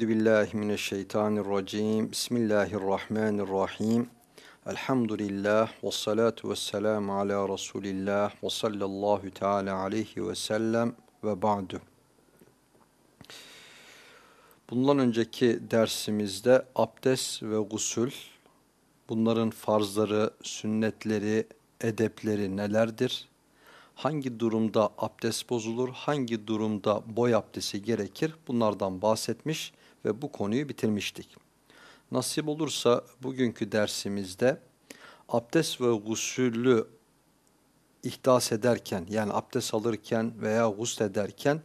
Euzu billahi mineşşeytanirracim. Bismillahirrahmanirrahim. Elhamdülillah ve salatu ve selamu ala Resulillah ve sallallahu teala aleyhi ve sellem ve ba'du. Bundan önceki dersimizde abdest ve gusül, bunların farzları, sünnetleri, edepleri nelerdir? hangi durumda abdest bozulur, hangi durumda boy abdesti gerekir bunlardan bahsetmiş ve bu konuyu bitirmiştik. Nasip olursa bugünkü dersimizde abdest ve gusülü ihdas ederken yani abdest alırken veya gusl ederken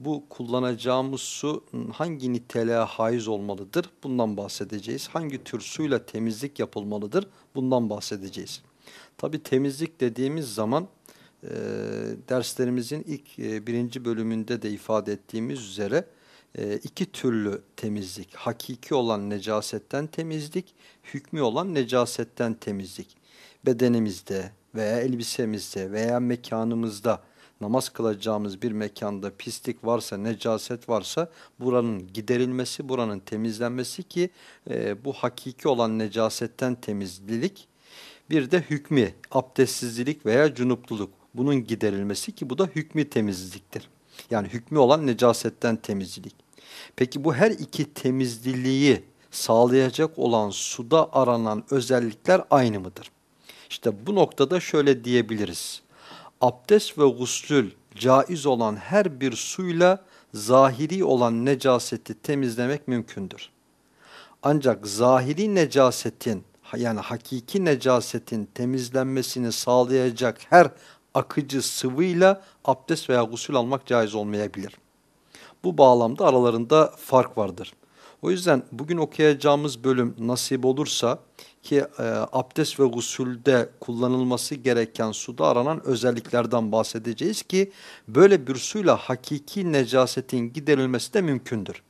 bu kullanacağımız su hangi niteliğe haiz olmalıdır? Bundan bahsedeceğiz. Hangi tür suyla temizlik yapılmalıdır? Bundan bahsedeceğiz. Tabi temizlik dediğimiz zaman e, derslerimizin ilk e, birinci bölümünde de ifade ettiğimiz üzere iki türlü temizlik. Hakiki olan necasetten temizlik, hükmü olan necasetten temizlik. Bedenimizde veya elbisemizde veya mekanımızda namaz kılacağımız bir mekanda pislik varsa, necaset varsa buranın giderilmesi, buranın temizlenmesi ki e, bu hakiki olan necasetten temizlik. Bir de hükmü, abdestsizlik veya cunupluluk bunun giderilmesi ki bu da hükmü temizliktir. Yani hükmü olan necasetten temizlik. Peki bu her iki temizliliği sağlayacak olan suda aranan özellikler aynı mıdır? İşte bu noktada şöyle diyebiliriz. Abdest ve guslül caiz olan her bir suyla zahiri olan necaseti temizlemek mümkündür. Ancak zahiri necasetin yani hakiki necasetin temizlenmesini sağlayacak her akıcı sıvıyla abdest veya gusül almak caiz olmayabilir. Bu bağlamda aralarında fark vardır. O yüzden bugün okuyacağımız bölüm nasip olursa ki e, abdest ve gusülde kullanılması gereken suda aranan özelliklerden bahsedeceğiz ki böyle bir suyla hakiki necasetin giderilmesi de mümkündür.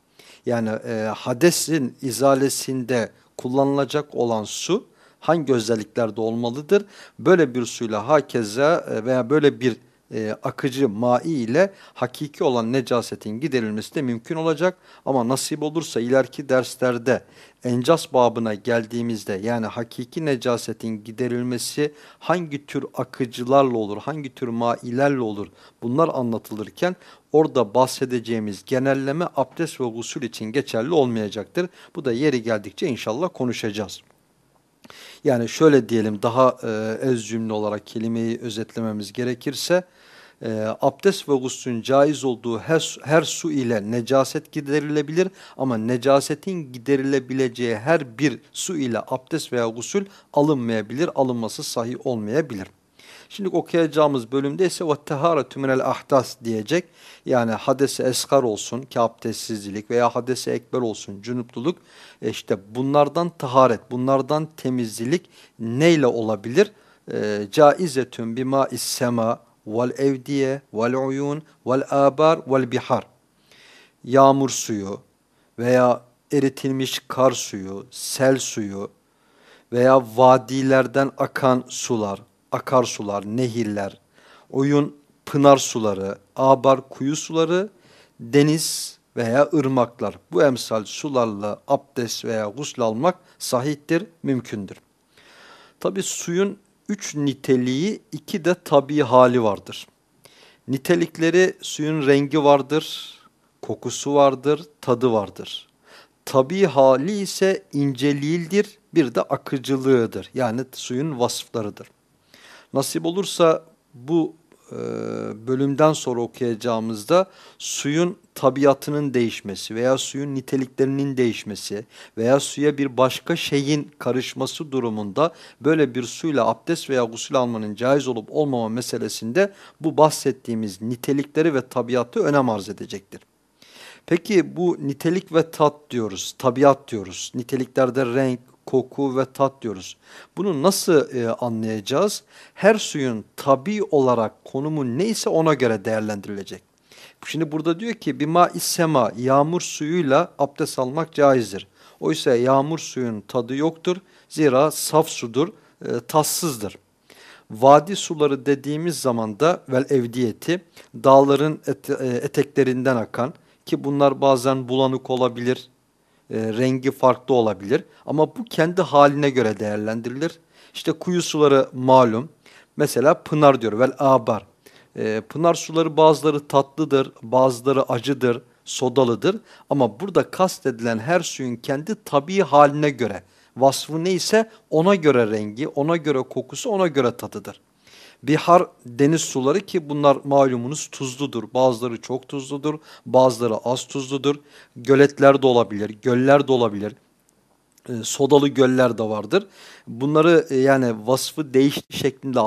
Yani e, hadesin izalesinde kullanılacak olan su hangi özelliklerde olmalıdır? Böyle bir suyla hakeza e, veya böyle bir e, akıcı mai ile hakiki olan necasetin giderilmesi de mümkün olacak. Ama nasip olursa ileriki derslerde encas babına geldiğimizde yani hakiki necasetin giderilmesi hangi tür akıcılarla olur, hangi tür mailerle olur bunlar anlatılırken orada bahsedeceğimiz genelleme abdest ve gusül için geçerli olmayacaktır. Bu da yeri geldikçe inşallah konuşacağız. Yani şöyle diyelim daha e, ez cümle olarak kelimeyi özetlememiz gerekirse e, abdest ve guslün caiz olduğu her, her su ile necaset giderilebilir ama necasetin giderilebileceği her bir su ile abdest veya gusül alınmayabilir, alınması sahih olmayabilir. Şimdi okuyacağımız bölümde ise وَالتَّهَارَةُ مِنَ الْاَحْدَاسِ diyecek. Yani hadese eskar olsun ki abdestsizlik veya hadese ekber olsun cunupluluk. E işte bunlardan taharet, bunlardan temizlik neyle olabilir? E, Caizetün bima sema vel evdiye vel uyun vel abar vel bihar. Yağmur suyu veya eritilmiş kar suyu, sel suyu veya vadilerden akan sular, akarsular, nehirler, oyun pınar suları, abar kuyu suları, deniz veya ırmaklar. Bu emsal sularla abdest veya gusül almak sahiptir, mümkündür. Tabi suyun üç niteliği, iki de tabi hali vardır. Nitelikleri suyun rengi vardır, kokusu vardır, tadı vardır. Tabi hali ise inceliğildir, bir de akıcılığıdır. Yani suyun vasıflarıdır. Nasip olursa bu e, bölümden sonra okuyacağımızda suyun tabiatının değişmesi veya suyun niteliklerinin değişmesi veya suya bir başka şeyin karışması durumunda böyle bir suyla abdest veya gusül almanın caiz olup olmama meselesinde bu bahsettiğimiz nitelikleri ve tabiatı önem arz edecektir. Peki bu nitelik ve tat diyoruz, tabiat diyoruz. Niteliklerde renk, koku ve tat diyoruz. Bunu nasıl e, anlayacağız? Her suyun tabi olarak konumu neyse ona göre değerlendirilecek. Şimdi burada diyor ki bima issema yağmur suyuyla abdest almak caizdir. Oysa yağmur suyun tadı yoktur. Zira saf sudur, e, tatsızdır. Vadi suları dediğimiz zaman da vel evdiyeti dağların et, e, eteklerinden akan ki bunlar bazen bulanık olabilir, e, rengi farklı olabilir ama bu kendi haline göre değerlendirilir. İşte kuyu suları malum. Mesela pınar diyor vel abar. E, pınar suları bazıları tatlıdır, bazıları acıdır, sodalıdır. Ama burada kastedilen her suyun kendi tabii haline göre, vasfı neyse ona göre rengi, ona göre kokusu, ona göre tadıdır. Bihar deniz suları ki bunlar malumunuz tuzludur. Bazıları çok tuzludur, bazıları az tuzludur. Göletler de olabilir, göller de olabilir. E, sodalı göller de vardır. Bunları e, yani vasfı değişti şeklinde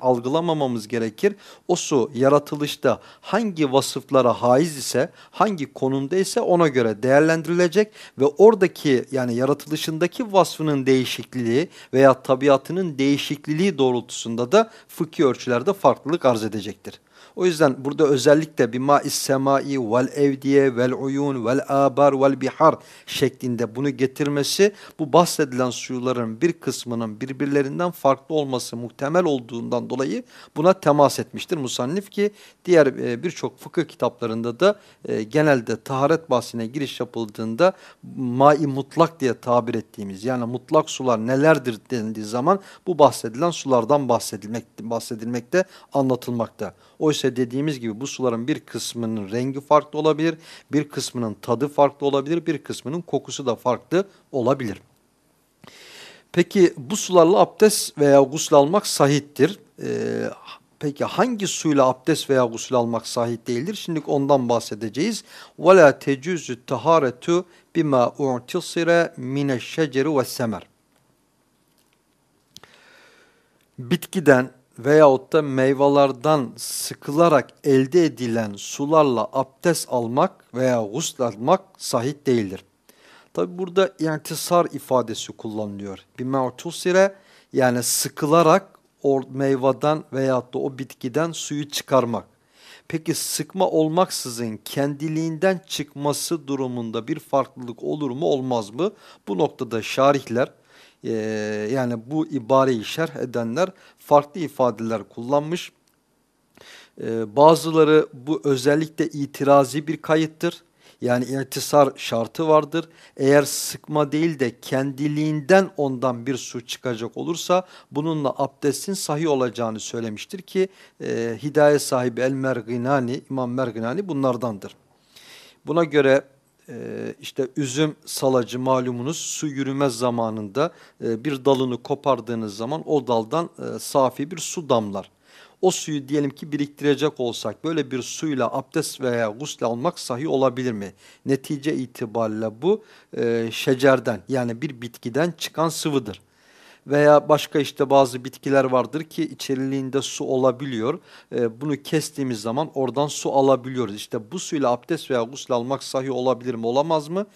algılamamamız gerekir. O su yaratılışta hangi vasıflara haiz ise, hangi konumda ise ona göre değerlendirilecek ve oradaki yani yaratılışındaki vasfının değişikliği veya tabiatının değişikliği doğrultusunda da fıkhi ölçülerde farklılık arz edecektir. O yüzden burada özellikle bimâ'is semâi vel evdiye vel uyun vel âbar vel bihar şeklinde bunu getirmesi bu bahsedilen suyuların bir kısmının birbirlerinden farklı olması muhtemel olduğundan dolayı buna temas etmiştir musannif ki diğer e, birçok fıkıh kitaplarında da e, genelde taharet bahsine giriş yapıldığında mai mutlak diye tabir ettiğimiz yani mutlak sular nelerdir denildiği zaman bu bahsedilen sulardan bahsedilmek, bahsedilmekte anlatılmakta. Oysa dediğimiz gibi bu suların bir kısmının rengi farklı olabilir, bir kısmının tadı farklı olabilir, bir kısmının kokusu da farklı olabilir. Peki bu sularla abdest veya gusül almak sahiptir. Ee, peki hangi suyla abdest veya gusül almak sahih değildir? Şimdi ondan bahsedeceğiz. وَلَا تَجُزُ التَّهَارَةُ بِمَا اُعْتِصِرَ مِنَ الشَّجَرِ وَالسَّمَرِ Bitkiden veyahut da meyvelerden sıkılarak elde edilen sularla abdest almak veya gusl almak sahih değildir. Tabi burada intisar ifadesi kullanılıyor. Bir me'tusire yani sıkılarak o meyveden veyahut da o bitkiden suyu çıkarmak. Peki sıkma olmaksızın kendiliğinden çıkması durumunda bir farklılık olur mu olmaz mı? Bu noktada şarihler e, yani bu ibareyi şerh edenler farklı ifadeler kullanmış. E, bazıları bu özellikle itirazi bir kayıttır. Yani irtisar şartı vardır. Eğer sıkma değil de kendiliğinden ondan bir su çıkacak olursa bununla abdestin sahih olacağını söylemiştir ki e, hidayet sahibi El Merginani, İmam Merginani bunlardandır. Buna göre e, işte üzüm salacı malumunuz su yürümez zamanında e, bir dalını kopardığınız zaman o daldan e, safi bir su damlar. O suyu diyelim ki biriktirecek olsak böyle bir suyla abdest veya gusül almak sahi olabilir mi? Netice itibariyle bu e, şecerden yani bir bitkiden çıkan sıvıdır veya başka işte bazı bitkiler vardır ki içeriliğinde su olabiliyor. E, bunu kestiğimiz zaman oradan su alabiliyoruz. İşte bu suyla abdest veya gusül almak sahi olabilir mi olamaz mı?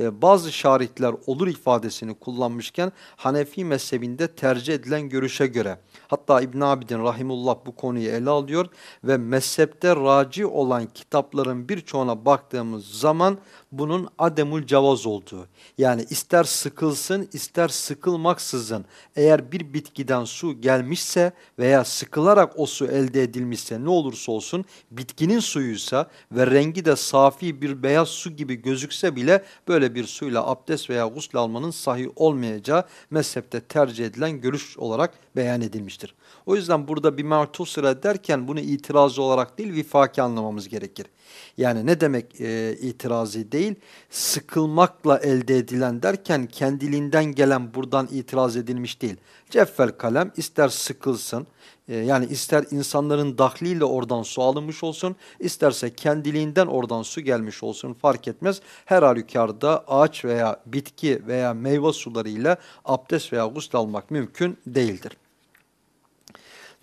E, bazı şaritler olur ifadesini kullanmışken Hanefi mezhebinde tercih edilen görüşe göre hatta İbn Abidin rahimullah bu konuyu ele alıyor ve mezhepte raci olan kitapların birçoğuna baktığımız zaman bunun ademul cavaz olduğu. Yani ister sıkılsın ister sıkılmaksızın eğer bir bitkiden su gelmişse veya sıkılarak o su elde edilmişse ne olursa olsun bitkinin suyuysa ve rengi de safi bir beyaz su gibi gözükse bile böyle bir suyla abdest veya gusül almanın sahih olmayacağı mezhepte tercih edilen görüş olarak beyan edilmiştir. O yüzden burada bir mertusira derken bunu itirazı olarak değil vifaki anlamamız gerekir. Yani ne demek e, itirazı değil? Sıkılmakla elde edilen derken kendiliğinden gelen buradan itiraz edilmiş değil. Ceffel kalem ister sıkılsın, e, yani ister insanların dahliyle oradan su alınmış olsun, isterse kendiliğinden oradan su gelmiş olsun fark etmez. Her halükarda ağaç veya bitki veya meyve sularıyla abdest veya gusül almak mümkün değildir.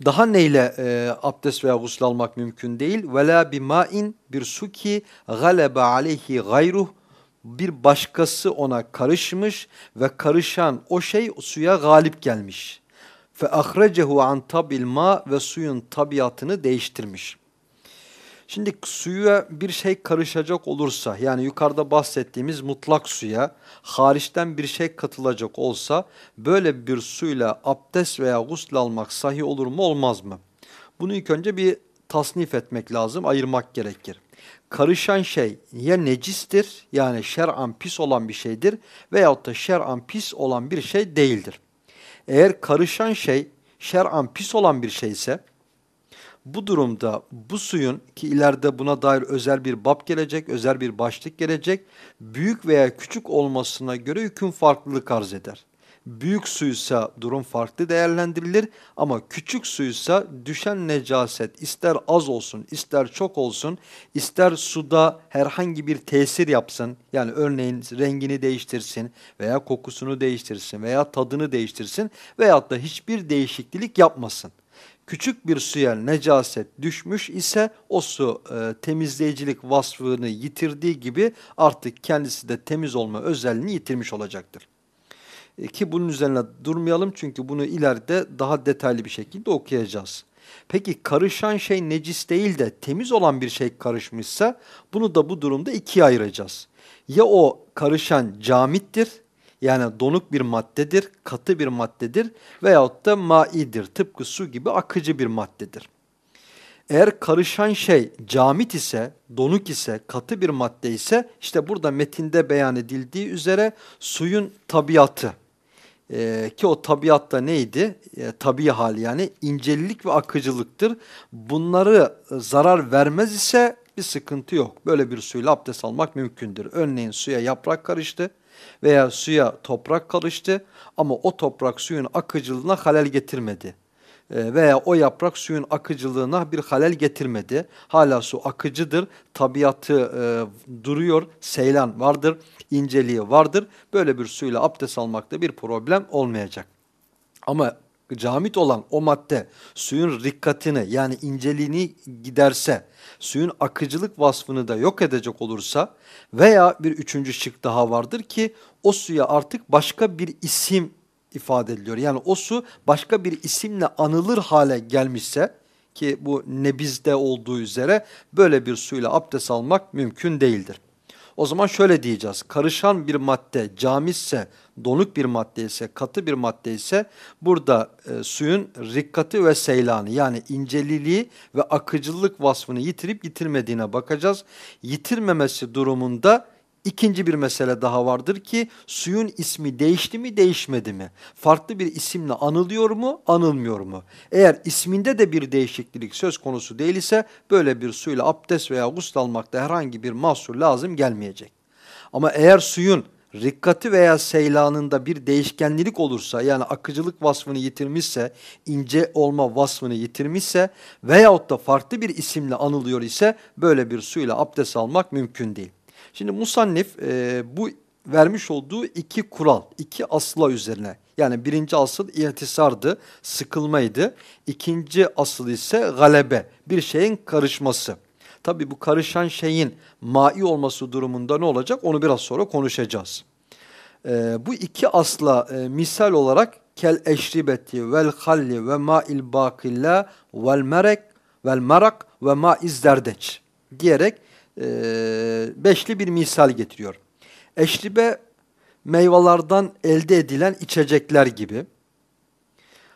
Daha neyle e, abdest veya gusül almak mümkün değil? Vela bima'in bir su ki galebe aleyhi gayruh bir başkası ona karışmış ve karışan o şey suya galip gelmiş. Fe ahrecehu an tabil ma ve suyun tabiatını değiştirmiş. Şimdi suya bir şey karışacak olursa yani yukarıda bahsettiğimiz mutlak suya hariçten bir şey katılacak olsa böyle bir suyla abdest veya gusül almak sahih olur mu olmaz mı? Bunu ilk önce bir tasnif etmek lazım, ayırmak gerekir. Karışan şey ya necistir yani şer'an pis olan bir şeydir veyahut da şer'an pis olan bir şey değildir. Eğer karışan şey şer'an pis olan bir şeyse bu durumda bu suyun ki ileride buna dair özel bir bab gelecek, özel bir başlık gelecek, büyük veya küçük olmasına göre hüküm farklılık arz eder. Büyük suysa durum farklı değerlendirilir ama küçük suysa düşen necaset ister az olsun ister çok olsun ister suda herhangi bir tesir yapsın yani örneğin rengini değiştirsin veya kokusunu değiştirsin veya tadını değiştirsin veyahut da hiçbir değişiklik yapmasın küçük bir suya necaset düşmüş ise o su e, temizleyicilik vasfını yitirdiği gibi artık kendisi de temiz olma özelliğini yitirmiş olacaktır. E, ki bunun üzerine durmayalım çünkü bunu ileride daha detaylı bir şekilde okuyacağız. Peki karışan şey necis değil de temiz olan bir şey karışmışsa bunu da bu durumda ikiye ayıracağız. Ya o karışan camittir yani donuk bir maddedir, katı bir maddedir veyahut da maidir, tıpkı su gibi akıcı bir maddedir. Eğer karışan şey camit ise, donuk ise, katı bir madde ise işte burada metinde beyan edildiği üzere suyun tabiatı ee, ki o tabiatta neydi? E, tabii hali yani incelilik ve akıcılıktır. Bunları zarar vermez ise bir sıkıntı yok. Böyle bir suyla abdest almak mümkündür. Örneğin suya yaprak karıştı veya suya toprak karıştı ama o toprak suyun akıcılığına halel getirmedi. E, veya o yaprak suyun akıcılığına bir halel getirmedi. Hala su akıcıdır, tabiatı e, duruyor, seylan vardır, inceliği vardır. Böyle bir suyla abdest almakta bir problem olmayacak. Ama camit olan o madde suyun rikkatini yani inceliğini giderse, suyun akıcılık vasfını da yok edecek olursa veya bir üçüncü şık daha vardır ki o suya artık başka bir isim ifade ediliyor. Yani o su başka bir isimle anılır hale gelmişse ki bu nebizde olduğu üzere böyle bir suyla abdest almak mümkün değildir. O zaman şöyle diyeceğiz. Karışan bir madde camisse, donuk bir madde ise, katı bir madde ise burada e, suyun rikkati ve seylanı yani inceliliği ve akıcılık vasfını yitirip yitirmediğine bakacağız. Yitirmemesi durumunda İkinci bir mesele daha vardır ki suyun ismi değişti mi değişmedi mi? Farklı bir isimle anılıyor mu anılmıyor mu? Eğer isminde de bir değişiklik söz konusu değil ise böyle bir suyla abdest veya gusül almakta herhangi bir mahsur lazım gelmeyecek. Ama eğer suyun rikkati veya seylanında bir değişkenlik olursa yani akıcılık vasfını yitirmişse, ince olma vasfını yitirmişse veyahut da farklı bir isimle anılıyor ise böyle bir suyla abdest almak mümkün değil. Şimdi Musannif e, bu vermiş olduğu iki kural, iki asla üzerine. Yani birinci asıl ihtisardı, sıkılmaydı. İkinci asıl ise galebe, bir şeyin karışması. Tabi bu karışan şeyin mai olması durumunda ne olacak onu biraz sonra konuşacağız. Ee, bu iki asla e, misal olarak kel eşribeti vel halli ve ma'il bakilla vel merek vel marak ve ma'iz derdeç diyerek e, beşli bir misal getiriyor. Eşribe meyvelerden elde edilen içecekler gibi,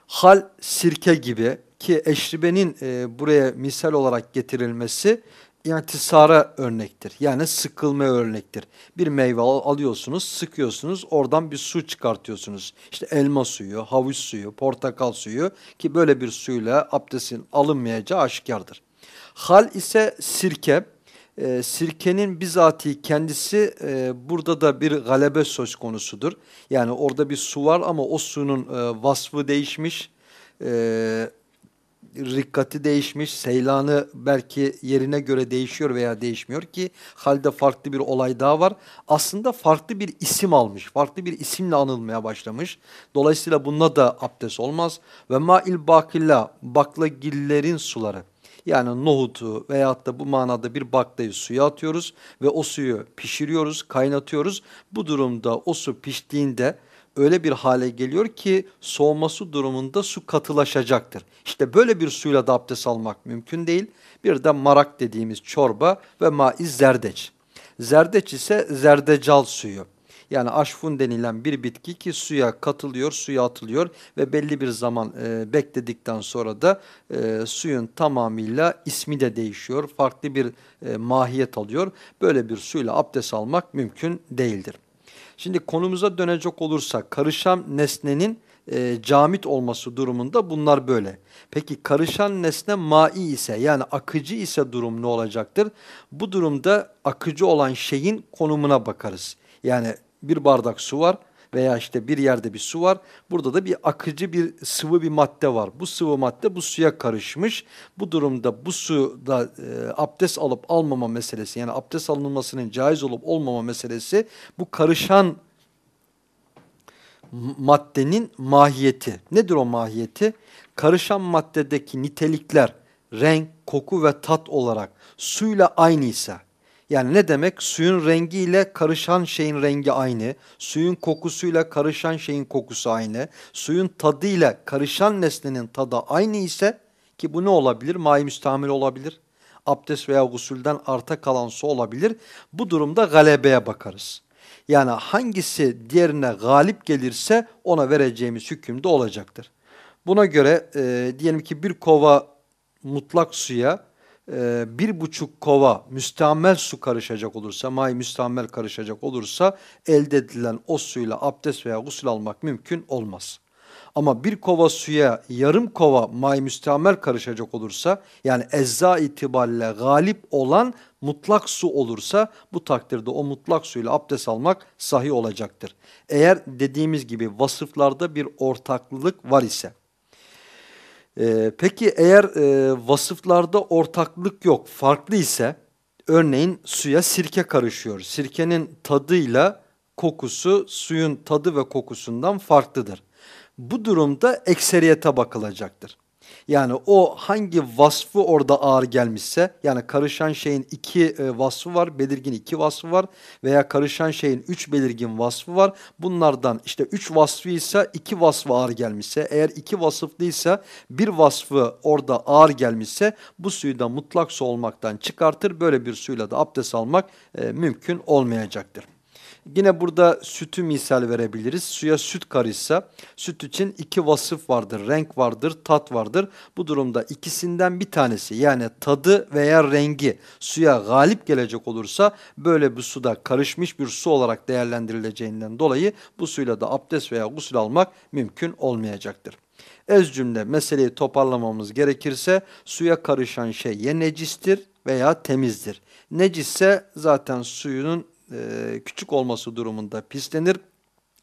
hal sirke gibi ki eşribenin e, buraya misal olarak getirilmesi intisara örnektir. Yani sıkılma örnektir. Bir meyve alıyorsunuz, sıkıyorsunuz, oradan bir su çıkartıyorsunuz. İşte elma suyu, havuç suyu, portakal suyu ki böyle bir suyla abdestin alınmayacağı aşikardır. Hal ise sirke, e, sirkenin bizatihi kendisi e, burada da bir galebe söz konusudur. Yani orada bir su var ama o suyun e, vasfı değişmiş, e, rikkati değişmiş, seylanı belki yerine göre değişiyor veya değişmiyor ki halde farklı bir olay daha var. Aslında farklı bir isim almış, farklı bir isimle anılmaya başlamış. Dolayısıyla bunda da abdest olmaz. Ve ma'il bakilla, baklagillerin suları. Yani nohutu veyahut da bu manada bir baklayı suya atıyoruz ve o suyu pişiriyoruz, kaynatıyoruz. Bu durumda o su piştiğinde öyle bir hale geliyor ki soğuması durumunda su katılaşacaktır. İşte böyle bir suyla da abdest almak mümkün değil. Bir de marak dediğimiz çorba ve maiz zerdeç. Zerdeç ise zerdecal suyu. Yani aşfun denilen bir bitki ki suya katılıyor, suya atılıyor ve belli bir zaman e, bekledikten sonra da e, suyun tamamıyla ismi de değişiyor. Farklı bir e, mahiyet alıyor. Böyle bir suyla abdest almak mümkün değildir. Şimdi konumuza dönecek olursak karışan nesnenin e, camit olması durumunda bunlar böyle. Peki karışan nesne mai ise yani akıcı ise durum ne olacaktır? Bu durumda akıcı olan şeyin konumuna bakarız. Yani bir bardak su var veya işte bir yerde bir su var. Burada da bir akıcı bir sıvı bir madde var. Bu sıvı madde bu suya karışmış. Bu durumda bu suda e, abdest alıp almama meselesi yani abdest alınmasının caiz olup olmama meselesi bu karışan maddenin mahiyeti. Nedir o mahiyeti? Karışan maddedeki nitelikler, renk, koku ve tat olarak suyla aynıysa, yani ne demek? Suyun rengiyle karışan şeyin rengi aynı, suyun kokusuyla karışan şeyin kokusu aynı, suyun tadıyla karışan nesnenin tadı aynı ise ki bu ne olabilir? May müstamil olabilir, abdest veya gusülden arta kalan su olabilir. Bu durumda galebeye bakarız. Yani hangisi diğerine galip gelirse ona vereceğimiz hükümde olacaktır. Buna göre e, diyelim ki bir kova mutlak suya e, bir buçuk kova müstamel su karışacak olursa, may müstamel karışacak olursa elde edilen o suyla abdest veya gusül almak mümkün olmaz. Ama bir kova suya yarım kova may müstamel karışacak olursa yani ecza itibariyle galip olan mutlak su olursa bu takdirde o mutlak suyla abdest almak sahih olacaktır. Eğer dediğimiz gibi vasıflarda bir ortaklılık var ise. Ee, peki eğer e, vasıflarda ortaklık yok farklı ise örneğin suya sirke karışıyor. Sirkenin tadıyla kokusu suyun tadı ve kokusundan farklıdır. Bu durumda ekseriyete bakılacaktır. Yani o hangi vasfı orada ağır gelmişse yani karışan şeyin iki e, vasfı var, belirgin iki vasfı var veya karışan şeyin üç belirgin vasfı var. Bunlardan işte üç vasfıysa iki vasfı ağır gelmişse eğer iki vasıflıysa bir vasfı orada ağır gelmişse bu suyu da mutlak su olmaktan çıkartır. Böyle bir suyla da abdest almak e, mümkün olmayacaktır. Yine burada sütü misal verebiliriz. Suya süt karışsa süt için iki vasıf vardır. Renk vardır, tat vardır. Bu durumda ikisinden bir tanesi yani tadı veya rengi suya galip gelecek olursa böyle bir suda karışmış bir su olarak değerlendirileceğinden dolayı bu suyla da abdest veya gusül almak mümkün olmayacaktır. Ez cümle meseleyi toparlamamız gerekirse suya karışan şey ya necistir veya temizdir. Necisse zaten suyunun e, küçük olması durumunda pislenir.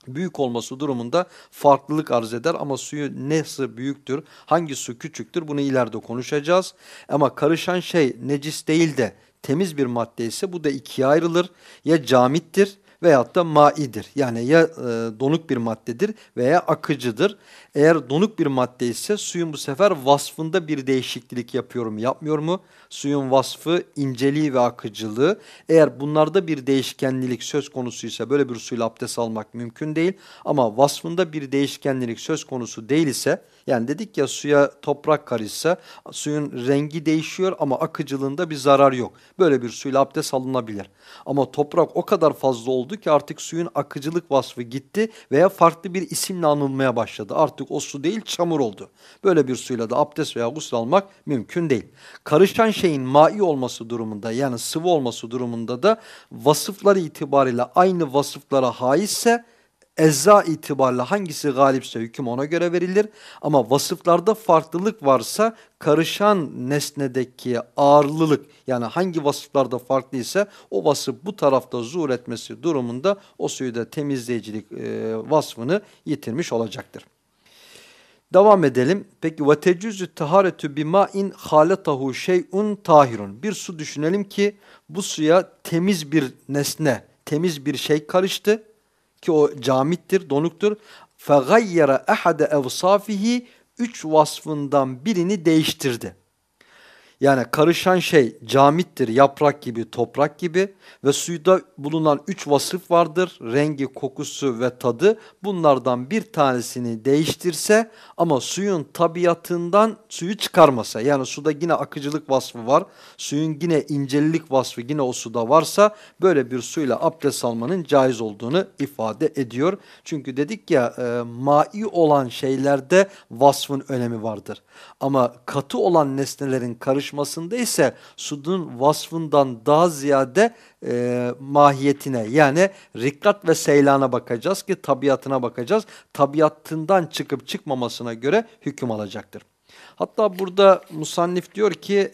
Büyük olması durumunda farklılık arz eder ama suyu nesi büyüktür, hangi su küçüktür bunu ileride konuşacağız. Ama karışan şey necis değil de temiz bir madde ise bu da ikiye ayrılır. Ya camittir veyahut da maidir. Yani ya e, donuk bir maddedir veya akıcıdır. Eğer donuk bir madde ise suyun bu sefer vasfında bir değişiklik yapıyor mu yapmıyor mu? Suyun vasfı inceliği ve akıcılığı. Eğer bunlarda bir değişkenlilik söz konusuysa böyle bir suyla abdest almak mümkün değil. Ama vasfında bir değişkenlilik söz konusu değil ise yani dedik ya suya toprak karışsa suyun rengi değişiyor ama akıcılığında bir zarar yok. Böyle bir suyla abdest alınabilir. Ama toprak o kadar fazla oldu ki artık suyun akıcılık vasfı gitti veya farklı bir isimle anılmaya başladı. Artık o su değil çamur oldu. Böyle bir suyla da abdest veya gusül almak mümkün değil. Karışan şeyin mai olması durumunda yani sıvı olması durumunda da vasıfları itibariyle aynı vasıflara haizse ecza itibariyle hangisi galipse hüküm ona göre verilir. Ama vasıflarda farklılık varsa karışan nesnedeki ağırlılık yani hangi vasıflarda farklıysa o vasıf bu tarafta zuhur etmesi durumunda o suyu da temizleyicilik e, vasfını yitirmiş olacaktır. Devam edelim. Peki ve tecüzü taharetü bima'in haletahu şey'un tahirun. Bir su düşünelim ki bu suya temiz bir nesne, temiz bir şey karıştı ki o camittir, donuktur. Fagayyara ahade evsafihi üç vasfından birini değiştirdi. Yani karışan şey camittir, yaprak gibi, toprak gibi ve suyda bulunan üç vasıf vardır. Rengi, kokusu ve tadı. Bunlardan bir tanesini değiştirse ama suyun tabiatından suyu çıkarmasa. Yani suda yine akıcılık vasfı var. Suyun yine incelilik vasfı yine o suda varsa böyle bir suyla abdest almanın caiz olduğunu ifade ediyor. Çünkü dedik ya e, mai olan şeylerde vasfın önemi vardır. Ama katı olan nesnelerin karışmasında ise sudun vasfından daha ziyade e, mahiyetine yani rikkat ve seylana bakacağız ki tabiatına bakacağız. Tabiatından çıkıp çıkmamasına göre hüküm alacaktır. Hatta burada musannif diyor ki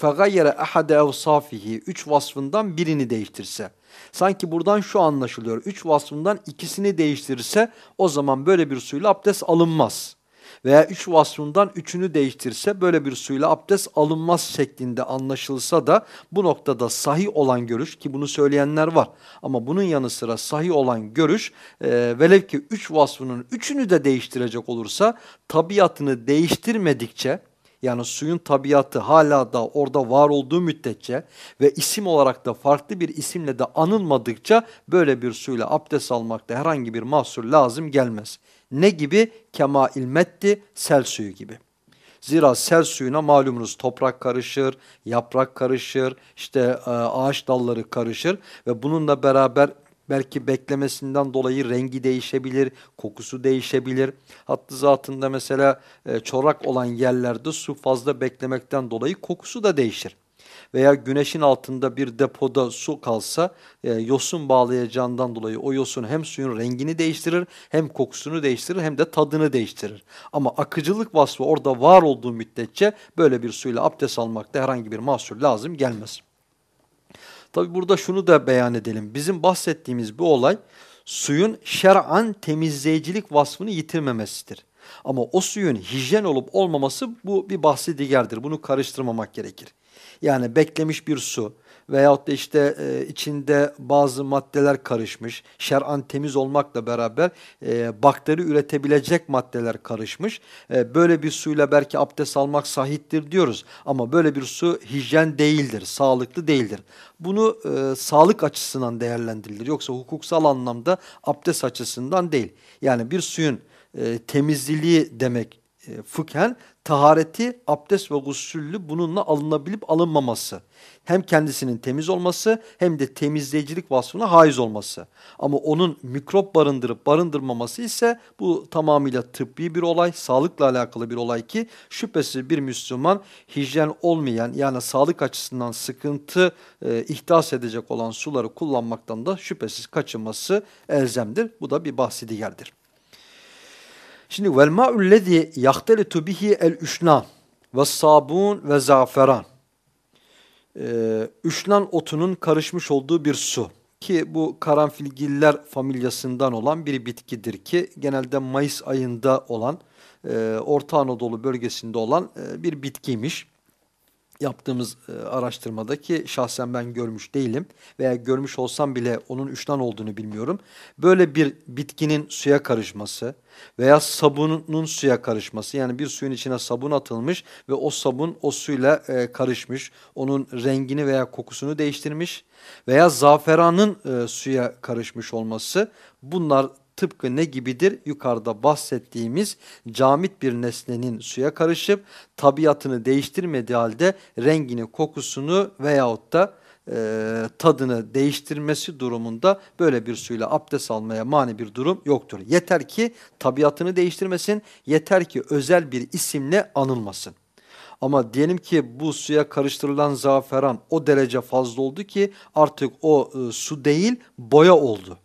فَغَيَّرَ اَحَدَ اَوْصَافِهِ Üç vasfından birini değiştirse. Sanki buradan şu anlaşılıyor. Üç vasfından ikisini değiştirirse o zaman böyle bir suyla abdest alınmaz veya üç vasfından üçünü değiştirse böyle bir suyla abdest alınmaz şeklinde anlaşılsa da bu noktada sahih olan görüş ki bunu söyleyenler var ama bunun yanı sıra sahih olan görüş e, velev ki üç vasfının üçünü de değiştirecek olursa tabiatını değiştirmedikçe yani suyun tabiatı hala da orada var olduğu müddetçe ve isim olarak da farklı bir isimle de anılmadıkça böyle bir suyla abdest almakta herhangi bir mahsur lazım gelmez. Ne gibi? Kema ilmetti, sel suyu gibi. Zira sel suyuna malumunuz toprak karışır, yaprak karışır, işte e, ağaç dalları karışır ve bununla beraber belki beklemesinden dolayı rengi değişebilir, kokusu değişebilir. Hattı zatında mesela e, çorak olan yerlerde su fazla beklemekten dolayı kokusu da değişir veya güneşin altında bir depoda su kalsa e, yosun bağlayacağından dolayı o yosun hem suyun rengini değiştirir hem kokusunu değiştirir hem de tadını değiştirir. Ama akıcılık vasfı orada var olduğu müddetçe böyle bir suyla abdest almakta herhangi bir mahsur lazım gelmez. Tabi burada şunu da beyan edelim. Bizim bahsettiğimiz bu olay suyun şer'an temizleyicilik vasfını yitirmemesidir. Ama o suyun hijyen olup olmaması bu bir bahsi digerdir. Bunu karıştırmamak gerekir. Yani beklemiş bir su veyahut da işte e, içinde bazı maddeler karışmış, şer'an temiz olmakla beraber e, bakteri üretebilecek maddeler karışmış. E, böyle bir suyla belki abdest almak sahiptir diyoruz ama böyle bir su hijyen değildir, sağlıklı değildir. Bunu e, sağlık açısından değerlendirilir yoksa hukuksal anlamda abdest açısından değil. Yani bir suyun e, temizliliği demek e, tahareti, abdest ve gusüllü bununla alınabilip alınmaması. Hem kendisinin temiz olması hem de temizleyicilik vasfına haiz olması. Ama onun mikrop barındırıp barındırmaması ise bu tamamıyla tıbbi bir olay, sağlıkla alakalı bir olay ki şüphesiz bir Müslüman hijyen olmayan yani sağlık açısından sıkıntı e, ihdas edecek olan suları kullanmaktan da şüphesiz kaçınması elzemdir. Bu da bir bahsi diğerdir. Şimdi vel ma'ul lezi yahtelitu bihi el üşna ve sabun ve zaferan. Ee, üşnan otunun karışmış olduğu bir su ki bu karanfilgiller familyasından olan bir bitkidir ki genelde Mayıs ayında olan e, Orta Anadolu bölgesinde olan e, bir bitkiymiş yaptığımız e, araştırmadaki şahsen ben görmüş değilim veya görmüş olsam bile onun üçten olduğunu bilmiyorum. Böyle bir bitkinin suya karışması veya sabunun suya karışması yani bir suyun içine sabun atılmış ve o sabun o suyla e, karışmış, onun rengini veya kokusunu değiştirmiş veya zaferanın e, suya karışmış olması bunlar tıpkı ne gibidir? Yukarıda bahsettiğimiz camit bir nesnenin suya karışıp tabiatını değiştirmediği halde rengini, kokusunu veyahut da e, tadını değiştirmesi durumunda böyle bir suyla abdest almaya mani bir durum yoktur. Yeter ki tabiatını değiştirmesin, yeter ki özel bir isimle anılmasın. Ama diyelim ki bu suya karıştırılan zaferan o derece fazla oldu ki artık o e, su değil boya oldu.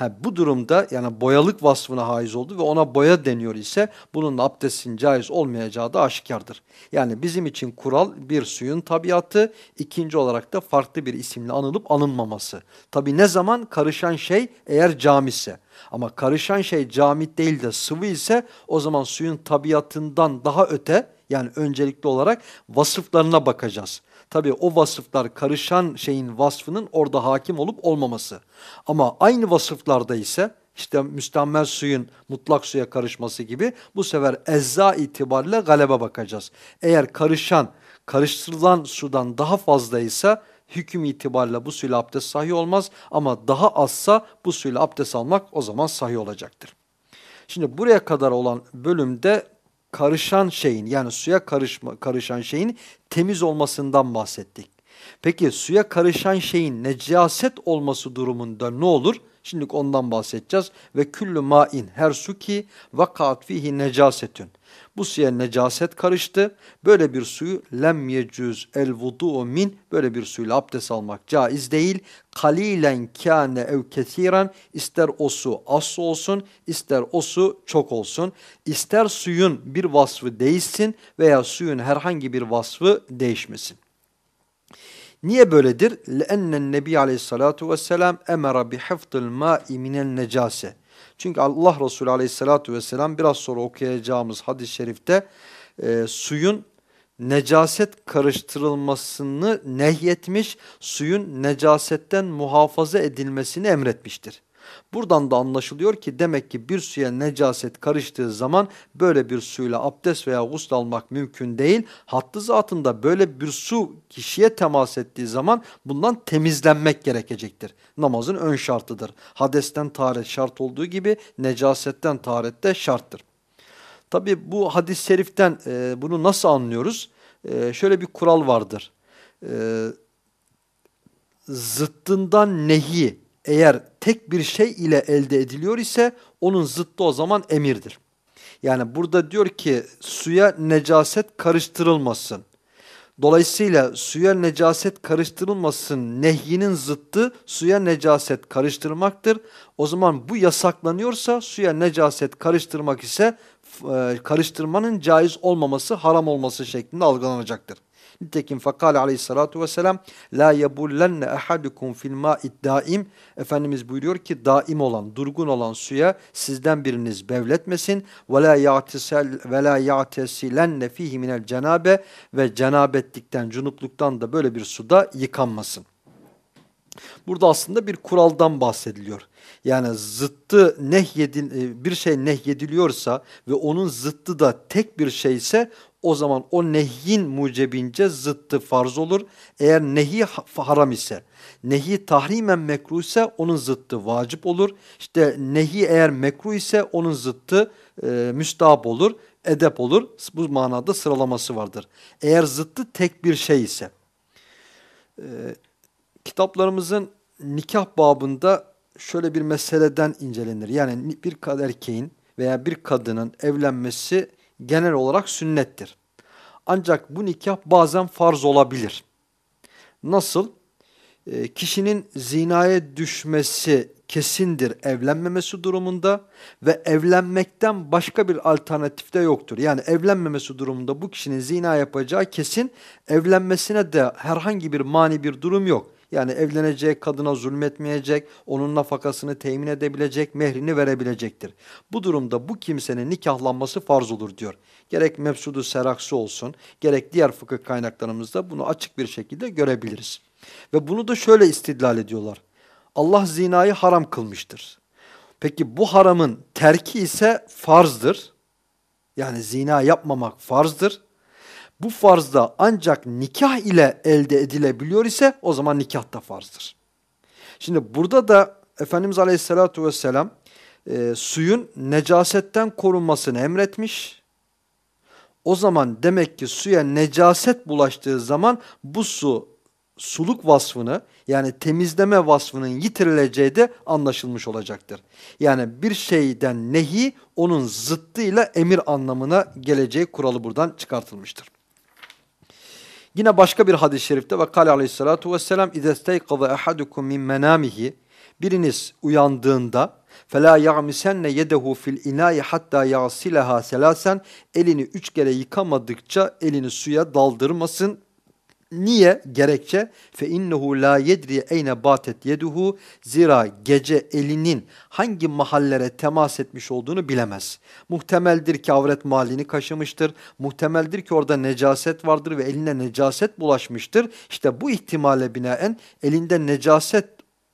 Ha, bu durumda yani boyalık vasfına haiz oldu ve ona boya deniyor ise bunun abdestin caiz olmayacağı da aşikardır. Yani bizim için kural bir suyun tabiatı, ikinci olarak da farklı bir isimle anılıp anılmaması. Tabi ne zaman karışan şey eğer camise. Ama karışan şey camit değil de sıvı ise o zaman suyun tabiatından daha öte yani öncelikli olarak vasıflarına bakacağız. Tabii o vasıflar karışan şeyin vasfının orada hakim olup olmaması. Ama aynı vasıflarda ise işte müstemmel suyun mutlak suya karışması gibi bu sefer ezza itibariyle galebe bakacağız. Eğer karışan karıştırılan sudan daha fazlaysa hüküm itibariyle bu suyla abdest sahih olmaz ama daha azsa bu suyla abdest almak o zaman sahih olacaktır. Şimdi buraya kadar olan bölümde karışan şeyin yani suya karışma, karışan şeyin temiz olmasından bahsettik. Peki suya karışan şeyin necaset olması durumunda ne olur? Şimdi ondan bahsedeceğiz. Ve küllü ma'in her su ki vakat fihi necasetün. Bu suya necaset karıştı. Böyle bir suyu lem yecüz el vudu'u min böyle bir suyla abdest almak caiz değil. Kalilen kâne ev kesiren ister o su az olsun ister o su çok olsun. İster suyun bir vasfı değişsin veya suyun herhangi bir vasfı değişmesin. Niye böyledir? لَاَنَّ Nebi aleyhissalatu vesselam emara bihifdil ma'i minel necase. Çünkü Allah Resulü aleyhissalatu vesselam biraz sonra okuyacağımız hadis-i şerifte e, suyun necaset karıştırılmasını nehyetmiş, suyun necasetten muhafaza edilmesini emretmiştir. Buradan da anlaşılıyor ki demek ki bir suya necaset karıştığı zaman böyle bir suyla abdest veya gusül almak mümkün değil. Hattı zatında böyle bir su kişiye temas ettiği zaman bundan temizlenmek gerekecektir. Namazın ön şartıdır. Hadesten taharet şart olduğu gibi necasetten taharet de şarttır. Tabi bu hadis-i şeriften e, bunu nasıl anlıyoruz? E, şöyle bir kural vardır. E, zıttından nehi eğer tek bir şey ile elde ediliyor ise onun zıttı o zaman emirdir. Yani burada diyor ki suya necaset karıştırılmasın. Dolayısıyla suya necaset karıştırılmasın nehyinin zıttı suya necaset karıştırmaktır. O zaman bu yasaklanıyorsa suya necaset karıştırmak ise e, karıştırmanın caiz olmaması haram olması şeklinde algılanacaktır. Nitekim fakale aleyhissalatu vesselam la yebullenne ahadukum fil ma'id daim Efendimiz buyuruyor ki daim olan, durgun olan suya sizden biriniz bevletmesin ve la ya'tisel ve la ya'tesilenne fihi minel cenabe ve cenabetlikten, cunupluktan da böyle bir suda yıkanmasın. Burada aslında bir kuraldan bahsediliyor. Yani zıttı nehyedin, e, bir şey nehyediliyorsa ve onun zıttı da tek bir şeyse o zaman o nehyin mucebince zıttı farz olur. Eğer nehi haram ise, nehi tahrimen mekruh ise onun zıttı vacip olur. İşte nehi eğer mekruh ise onun zıttı e, müstahap olur, edep olur. Bu manada sıralaması vardır. Eğer zıttı tek bir şey ise. E, kitaplarımızın nikah babında şöyle bir meseleden incelenir. Yani bir erkeğin veya bir kadının evlenmesi genel olarak sünnettir. Ancak bu nikah bazen farz olabilir. Nasıl? E, kişinin zinaya düşmesi kesindir evlenmemesi durumunda ve evlenmekten başka bir alternatif de yoktur. Yani evlenmemesi durumunda bu kişinin zina yapacağı kesin evlenmesine de herhangi bir mani bir durum yok. Yani evlenecek, kadına zulmetmeyecek, onun nafakasını temin edebilecek, mehrini verebilecektir. Bu durumda bu kimsenin nikahlanması farz olur diyor. Gerek mefsudu seraksi olsun, gerek diğer fıkıh kaynaklarımızda bunu açık bir şekilde görebiliriz. Ve bunu da şöyle istidlal ediyorlar. Allah zinayı haram kılmıştır. Peki bu haramın terki ise farzdır. Yani zina yapmamak farzdır bu farzda ancak nikah ile elde edilebiliyor ise o zaman nikah da farzdır. Şimdi burada da Efendimiz Aleyhisselatü Vesselam e, suyun necasetten korunmasını emretmiş. O zaman demek ki suya necaset bulaştığı zaman bu su suluk vasfını yani temizleme vasfının yitirileceği de anlaşılmış olacaktır. Yani bir şeyden nehi onun zıttıyla emir anlamına geleceği kuralı buradan çıkartılmıştır. Yine başka bir hadis-i şerifte ve kale aleyhissalatu vesselam izesteykaza ahadukum min menamihi biriniz uyandığında fela ya'misenne yedehu fil inayi hatta yasilaha selasen elini üç kere yıkamadıkça elini suya daldırmasın. Niye? Gerekçe fe innehu la yedri eyne batet yeduhu zira gece elinin hangi mahallere temas etmiş olduğunu bilemez. Muhtemeldir ki avret mahallini kaşımıştır. Muhtemeldir ki orada necaset vardır ve eline necaset bulaşmıştır. İşte bu ihtimale binaen elinde necaset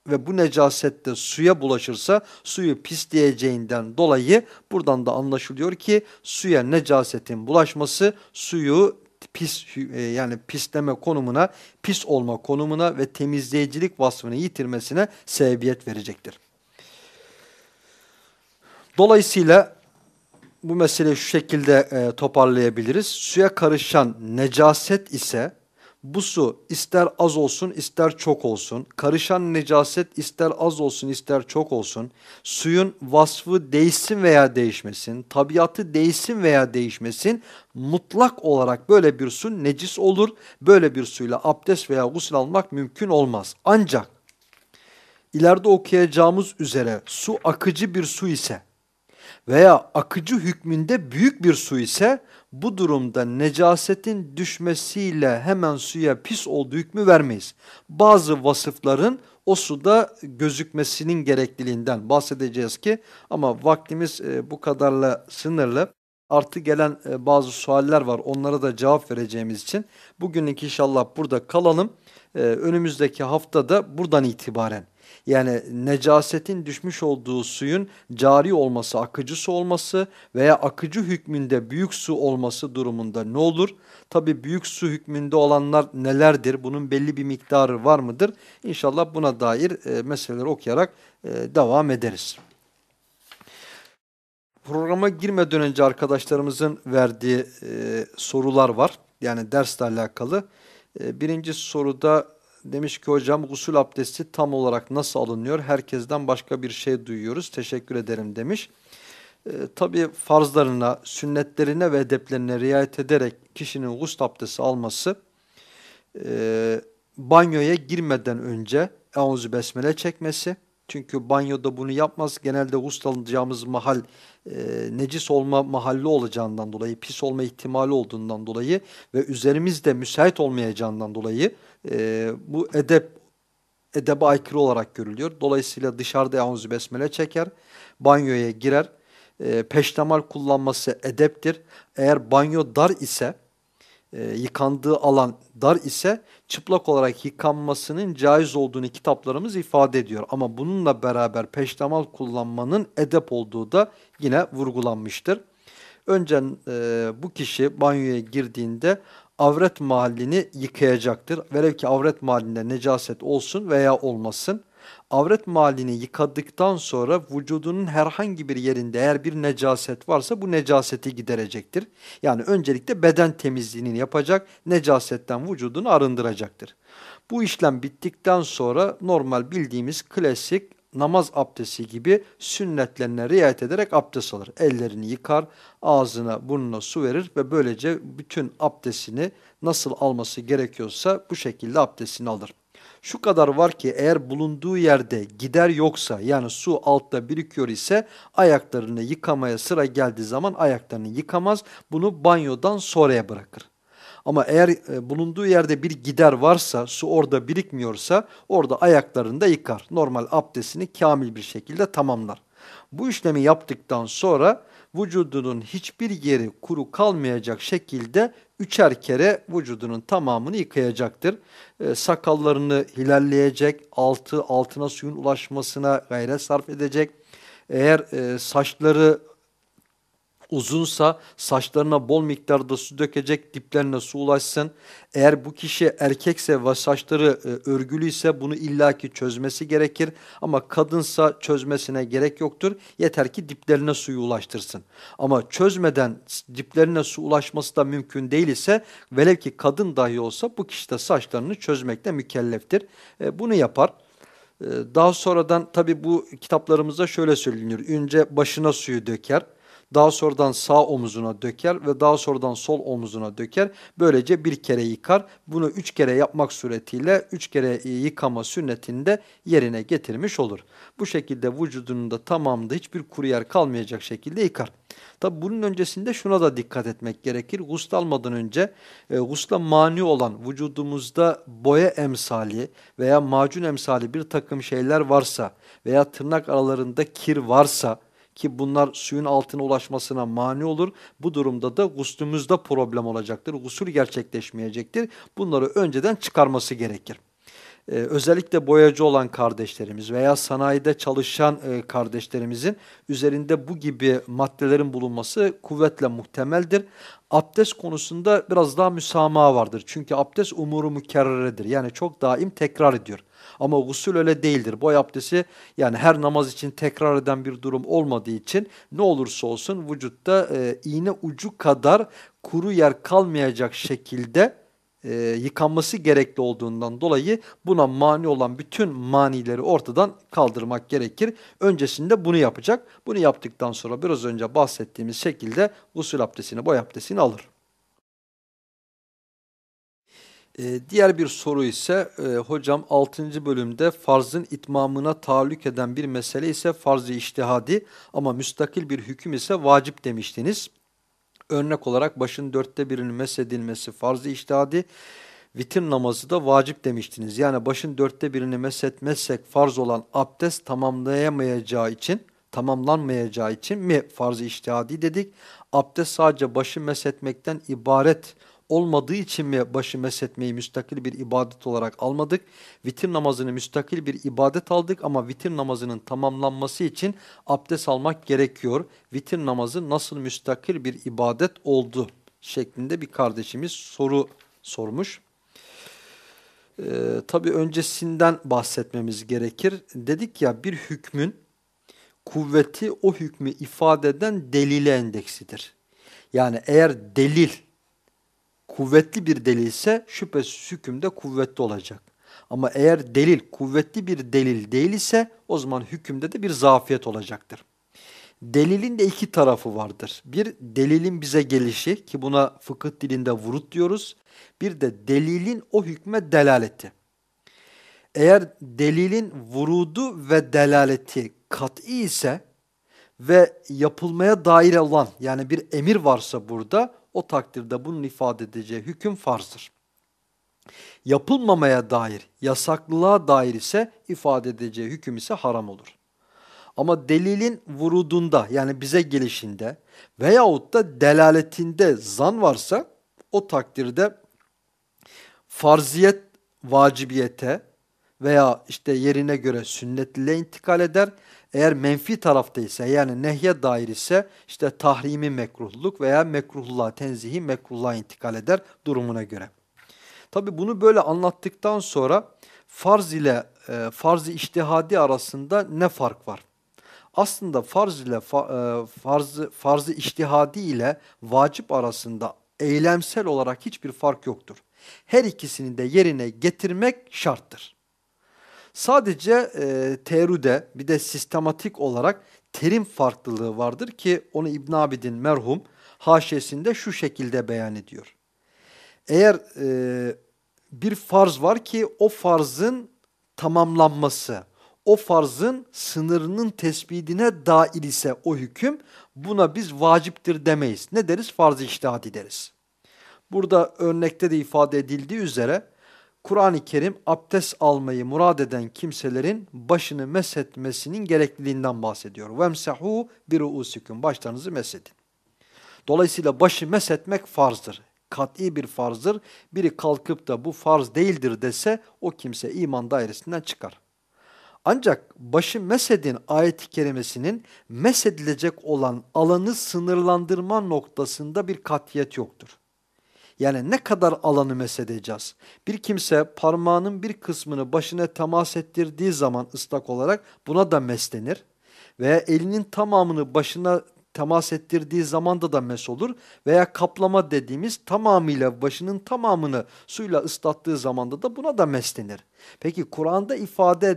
ve bu necaset de suya bulaşırsa suyu pisleyeceğinden dolayı buradan da anlaşılıyor ki suya necasetin bulaşması suyu pis e, yani pisleme konumuna, pis olma konumuna ve temizleyicilik vasfını yitirmesine sebebiyet verecektir. Dolayısıyla bu meseleyi şu şekilde e, toparlayabiliriz. Suya karışan necaset ise bu su ister az olsun ister çok olsun, karışan necaset ister az olsun ister çok olsun, suyun vasfı değişsin veya değişmesin, tabiatı değişsin veya değişmesin, mutlak olarak böyle bir su necis olur, böyle bir suyla abdest veya gusül almak mümkün olmaz. Ancak ileride okuyacağımız üzere su akıcı bir su ise veya akıcı hükmünde büyük bir su ise bu durumda necasetin düşmesiyle hemen suya pis olduğu hükmü vermeyiz. Bazı vasıfların o suda gözükmesinin gerekliliğinden bahsedeceğiz ki ama vaktimiz e, bu kadarla sınırlı. Artı gelen e, bazı sualler var onlara da cevap vereceğimiz için bugünlük inşallah burada kalalım. E, önümüzdeki haftada buradan itibaren yani necasetin düşmüş olduğu suyun cari olması, akıcı su olması veya akıcı hükmünde büyük su olması durumunda ne olur? Tabi büyük su hükmünde olanlar nelerdir? Bunun belli bir miktarı var mıdır? İnşallah buna dair e, meseleleri okuyarak e, devam ederiz. Programa girmeden önce arkadaşlarımızın verdiği e, sorular var. Yani dersle alakalı. E, birinci soruda Demiş ki hocam gusül abdesti tam olarak nasıl alınıyor? Herkesten başka bir şey duyuyoruz. Teşekkür ederim demiş. E, tabii farzlarına, sünnetlerine ve edeplerine riayet ederek kişinin gusül abdesti alması e, banyoya girmeden önce Euzu Besmele çekmesi. Çünkü banyoda bunu yapmaz. Genelde gusül alacağımız mahal e, necis olma mahalli olacağından dolayı, pis olma ihtimali olduğundan dolayı ve üzerimizde müsait olmayacağından dolayı e, bu edep edebe aykırı olarak görülüyor. Dolayısıyla dışarıda Euzu Besmele çeker, banyoya girer. E, peştemal kullanması edeptir. Eğer banyo dar ise, e, yıkandığı alan dar ise çıplak olarak yıkanmasının caiz olduğunu kitaplarımız ifade ediyor. Ama bununla beraber peştemal kullanmanın edep olduğu da yine vurgulanmıştır. Önce e, bu kişi banyoya girdiğinde avret mahallini yıkayacaktır. Velev ki avret mahallinde necaset olsun veya olmasın. Avret mahallini yıkadıktan sonra vücudunun herhangi bir yerinde eğer bir necaset varsa bu necaseti giderecektir. Yani öncelikle beden temizliğini yapacak, necasetten vücudunu arındıracaktır. Bu işlem bittikten sonra normal bildiğimiz klasik namaz abdesti gibi sünnetlerine riayet ederek abdest alır. Ellerini yıkar, ağzına burnuna su verir ve böylece bütün abdestini nasıl alması gerekiyorsa bu şekilde abdestini alır. Şu kadar var ki eğer bulunduğu yerde gider yoksa yani su altta birikiyor ise ayaklarını yıkamaya sıra geldiği zaman ayaklarını yıkamaz. Bunu banyodan sonraya bırakır. Ama eğer e, bulunduğu yerde bir gider varsa, su orada birikmiyorsa orada ayaklarını da yıkar. Normal abdestini kamil bir şekilde tamamlar. Bu işlemi yaptıktan sonra vücudunun hiçbir yeri kuru kalmayacak şekilde üçer kere vücudunun tamamını yıkayacaktır. E, sakallarını hilalleyecek, altı altına suyun ulaşmasına gayret sarf edecek. Eğer e, saçları uzunsa saçlarına bol miktarda su dökecek, diplerine su ulaşsın. Eğer bu kişi erkekse ve saçları e, örgülüyse bunu illaki çözmesi gerekir. Ama kadınsa çözmesine gerek yoktur. Yeter ki diplerine suyu ulaştırsın. Ama çözmeden diplerine su ulaşması da mümkün değil ise velev ki kadın dahi olsa bu kişi de saçlarını çözmekle mükelleftir. E, bunu yapar. E, daha sonradan tabi bu kitaplarımızda şöyle söyleniyor. Önce başına suyu döker daha sonradan sağ omuzuna döker ve daha sonradan sol omuzuna döker. Böylece bir kere yıkar. Bunu üç kere yapmak suretiyle üç kere yıkama sünnetini de yerine getirmiş olur. Bu şekilde vücudunun da tamamında hiçbir kuru yer kalmayacak şekilde yıkar. Tabi bunun öncesinde şuna da dikkat etmek gerekir. Gusl almadan önce e, gusla mani olan vücudumuzda boya emsali veya macun emsali bir takım şeyler varsa veya tırnak aralarında kir varsa ki bunlar suyun altına ulaşmasına mani olur. Bu durumda da guslümüzde problem olacaktır. Gusül gerçekleşmeyecektir. Bunları önceden çıkarması gerekir. e, özellikle boyacı olan kardeşlerimiz veya sanayide çalışan e, kardeşlerimizin üzerinde bu gibi maddelerin bulunması kuvvetle muhtemeldir. Abdest konusunda biraz daha müsamaha vardır. Çünkü abdest umuru mükerreredir. Yani çok daim tekrar ediyor. Ama gusül öyle değildir. Boy abdesti yani her namaz için tekrar eden bir durum olmadığı için ne olursa olsun vücutta e, iğne ucu kadar kuru yer kalmayacak şekilde e, yıkanması gerekli olduğundan dolayı buna mani olan bütün manileri ortadan kaldırmak gerekir. Öncesinde bunu yapacak. Bunu yaptıktan sonra biraz önce bahsettiğimiz şekilde usul abdestini, boy abdestini alır. Ee, diğer bir soru ise e, hocam 6. bölümde farzın itmamına taalluk eden bir mesele ise farz-ı iştihadi ama müstakil bir hüküm ise vacip demiştiniz. Örnek olarak başın dörtte birinin mesedilmesi farz-ı iştihadi, vitir namazı da vacip demiştiniz. Yani başın dörtte birini mesetmezsek farz olan abdest tamamlayamayacağı için, tamamlanmayacağı için mi farz-ı iştihadi dedik. Abdest sadece başı mesetmekten ibaret olmadığı için mi başı mesetmeyi müstakil bir ibadet olarak almadık? Vitir namazını müstakil bir ibadet aldık ama vitir namazının tamamlanması için abdest almak gerekiyor. Vitir namazı nasıl müstakil bir ibadet oldu şeklinde bir kardeşimiz soru sormuş. Ee, tabii öncesinden bahsetmemiz gerekir. Dedik ya bir hükmün kuvveti o hükmü ifade eden delile endeksidir. Yani eğer delil kuvvetli bir delilse şüphesiz hükümde kuvvetli olacak. Ama eğer delil kuvvetli bir delil değil ise o zaman hükümde de bir zafiyet olacaktır. Delilin de iki tarafı vardır. Bir delilin bize gelişi ki buna fıkıh dilinde vurut diyoruz. Bir de delilin o hükme delaleti. Eğer delilin vurudu ve delaleti kat'i ise ve yapılmaya dair olan yani bir emir varsa burada o takdirde bunun ifade edeceği hüküm farzdır. Yapılmamaya dair, yasaklılığa dair ise ifade edeceği hüküm ise haram olur. Ama delilin vurudunda yani bize gelişinde veyahut da delaletinde zan varsa o takdirde farziyet vacibiyete veya işte yerine göre sünnetliliğe intikal eder eğer menfi tarafta ise yani nehye dair ise işte tahrimi mekruhluk veya mekruhluğa tenzihi mekruhluğa intikal eder durumuna göre. Tabi bunu böyle anlattıktan sonra farz ile e, farz-ı iştihadi arasında ne fark var? Aslında farz ile fa, e, farz-ı farz iştihadi ile vacip arasında eylemsel olarak hiçbir fark yoktur. Her ikisini de yerine getirmek şarttır. Sadece e, terude bir de sistematik olarak terim farklılığı vardır ki onu İbn Abidin merhum haşesinde şu şekilde beyan ediyor. Eğer e, bir farz var ki o farzın tamamlanması, o farzın sınırının tespitine dair ise o hüküm buna biz vaciptir demeyiz. Ne deriz? Farz-ı iştihadi deriz. Burada örnekte de ifade edildiği üzere Kur'an-ı Kerim abdest almayı murad eden kimselerin başını meshetmesinin gerekliliğinden bahsediyor. Vemsehu bir ruusikum başlarınızı meshedin. Dolayısıyla başı meshetmek farzdır. Kat'i bir farzdır. Biri kalkıp da bu farz değildir dese o kimse iman dairesinden çıkar. Ancak başı meshedin ayet-i kerimesinin meshedilecek olan alanı sınırlandırma noktasında bir katiyet yoktur. Yani ne kadar alanı mesedeceğiz? Bir kimse parmağının bir kısmını başına temas ettirdiği zaman ıslak olarak buna da meslenir. Veya elinin tamamını başına temas ettirdiği zamanda da mes olur veya kaplama dediğimiz tamamıyla başının tamamını suyla ıslattığı zamanda da buna da mes denir. Peki Kur'an'da ifade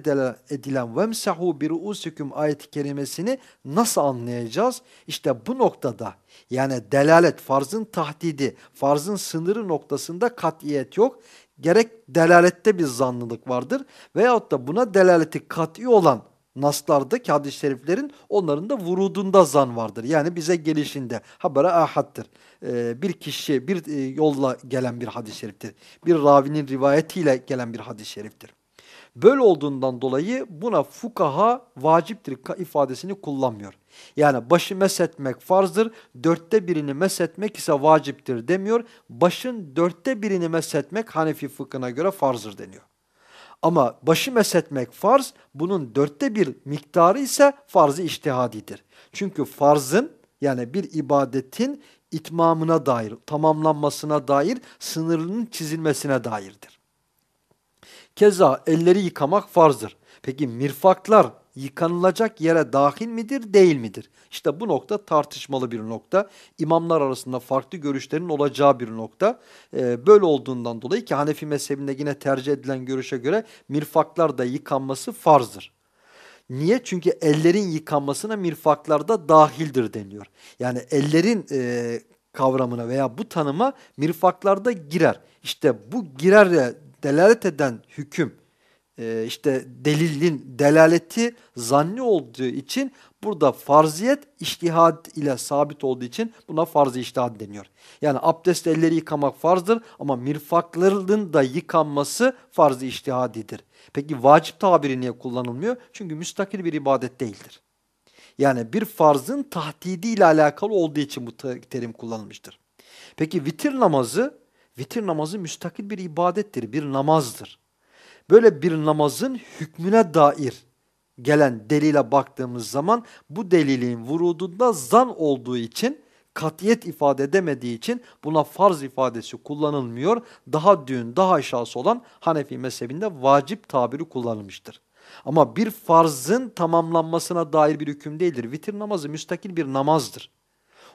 edilen vemsahu bir usikum ayet-i kerimesini nasıl anlayacağız? İşte bu noktada yani delalet farzın tahdidi, farzın sınırı noktasında katiyet yok. Gerek delalette bir zanlılık vardır veyahut da buna delaleti kat'i olan naslardaki hadis-i şeriflerin onların da vurudunda zan vardır. Yani bize gelişinde habere ahattır. Ee, bir kişi bir e, yolla gelen bir hadis-i şeriftir. Bir ravinin rivayetiyle gelen bir hadis-i şeriftir. Böyle olduğundan dolayı buna fukaha vaciptir ifadesini kullanmıyor. Yani başı mesetmek farzdır, dörtte birini mesetmek ise vaciptir demiyor. Başın dörtte birini mesetmek Hanefi fıkhına göre farzdır deniyor. Ama başı mesetmek farz, bunun dörtte bir miktarı ise farz-ı iştihadidir. Çünkü farzın yani bir ibadetin itmamına dair, tamamlanmasına dair sınırının çizilmesine dairdir. Keza elleri yıkamak farzdır. Peki mirfaklar yıkanılacak yere dahil midir, değil midir? İşte bu nokta tartışmalı bir nokta. İmamlar arasında farklı görüşlerin olacağı bir nokta. Ee, böyle olduğundan dolayı ki Hanefi mezhebinde yine tercih edilen görüşe göre mirfaklar da yıkanması farzdır. Niye? Çünkü ellerin yıkanmasına mirfaklarda dahildir deniyor. Yani ellerin e, kavramına veya bu tanıma mirfaklarda girer. İşte bu girer delalet eden hüküm e, işte delilin delaleti zanni olduğu için burada farziyet iştihad ile sabit olduğu için buna farz-ı iştihad deniyor. Yani abdest elleri yıkamak farzdır ama mirfakların da yıkanması farz-ı iştihadidir. Peki vacip tabiri niye kullanılmıyor? Çünkü müstakil bir ibadet değildir. Yani bir farzın tahdidi ile alakalı olduğu için bu terim kullanılmıştır. Peki vitir namazı, vitir namazı müstakil bir ibadettir, bir namazdır. Böyle bir namazın hükmüne dair gelen delile baktığımız zaman bu delilin vurudunda zan olduğu için katiyet ifade edemediği için buna farz ifadesi kullanılmıyor. Daha düğün, daha aşağısı olan Hanefi mezhebinde vacip tabiri kullanılmıştır. Ama bir farzın tamamlanmasına dair bir hüküm değildir. Vitir namazı müstakil bir namazdır.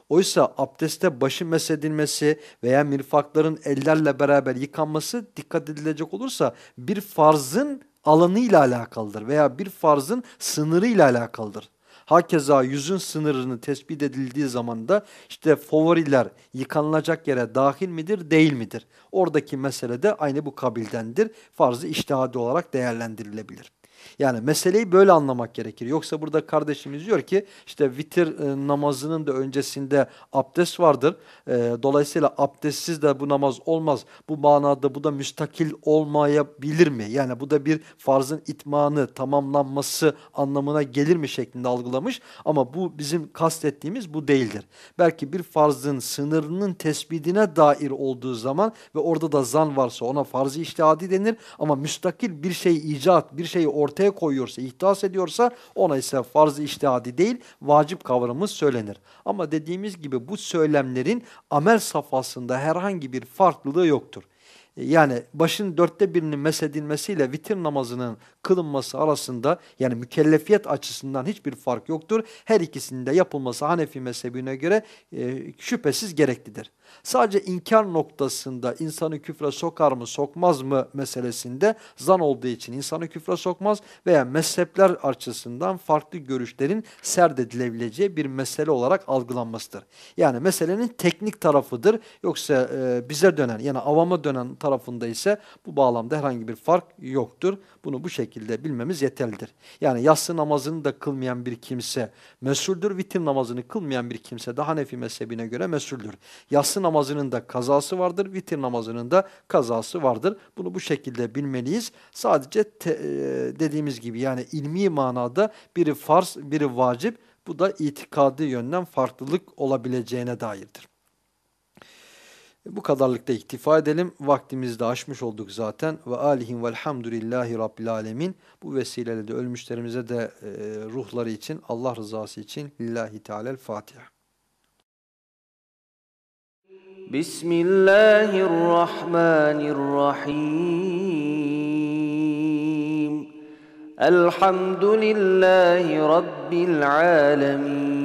Oysa abdeste başı mesedilmesi veya mirfakların ellerle beraber yıkanması dikkat edilecek olursa bir farzın alanıyla alakalıdır veya bir farzın sınırıyla alakalıdır. Hakeza yüzün sınırını tespit edildiği zaman da işte favoriler yıkanılacak yere dahil midir değil midir? Oradaki mesele de aynı bu kabildendir. Farzı iştihadi olarak değerlendirilebilir. Yani meseleyi böyle anlamak gerekir. Yoksa burada kardeşimiz diyor ki işte vitir e, namazının da öncesinde abdest vardır. E, dolayısıyla abdestsiz de bu namaz olmaz. Bu manada bu da müstakil olmayabilir mi? Yani bu da bir farzın itmanı, tamamlanması anlamına gelir mi şeklinde algılamış. Ama bu bizim kastettiğimiz bu değildir. Belki bir farzın sınırının tespitine dair olduğu zaman ve orada da zan varsa ona farz-ı iştihadi denir. Ama müstakil bir şey icat, bir şeyi ortaya ortaya koyuyorsa, ihtas ediyorsa ona ise farz-ı iştihadi değil, vacip kavramı söylenir. Ama dediğimiz gibi bu söylemlerin amel safhasında herhangi bir farklılığı yoktur. Yani başın dörtte birinin mesedilmesiyle vitir namazının kılınması arasında yani mükellefiyet açısından hiçbir fark yoktur. Her ikisinde yapılması Hanefi mezhebine göre e, şüphesiz gereklidir. Sadece inkar noktasında insanı küfre sokar mı sokmaz mı meselesinde zan olduğu için insanı küfre sokmaz veya mezhepler açısından farklı görüşlerin serdedilebileceği bir mesele olarak algılanmasıdır. Yani meselenin teknik tarafıdır yoksa e, bize dönen yani avama dönen tarafında ise bu bağlamda herhangi bir fark yoktur. Bunu bu şekilde bilmemiz yeterlidir. Yani yatsı namazını da kılmayan bir kimse mesuldür, vitir namazını kılmayan bir kimse de Hanefi mezhebine göre mesuldür. Yatsı namazının da kazası vardır, vitir namazının da kazası vardır. Bunu bu şekilde bilmeliyiz. Sadece te, e, dediğimiz gibi yani ilmi manada biri farz, biri vacip. Bu da itikadi yönden farklılık olabileceğine dairdir. Bu kadarlıkta iktifa edelim. Vaktimizi de aşmış olduk zaten. Ve alihim velhamdülillahi rabbil alemin. Bu vesileyle de ölmüşlerimize de e, ruhları için, Allah rızası için lillahi teala'l Fatiha. Bismillahirrahmanirrahim. Elhamdülillahi rabbil alemin.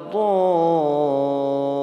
الضالين.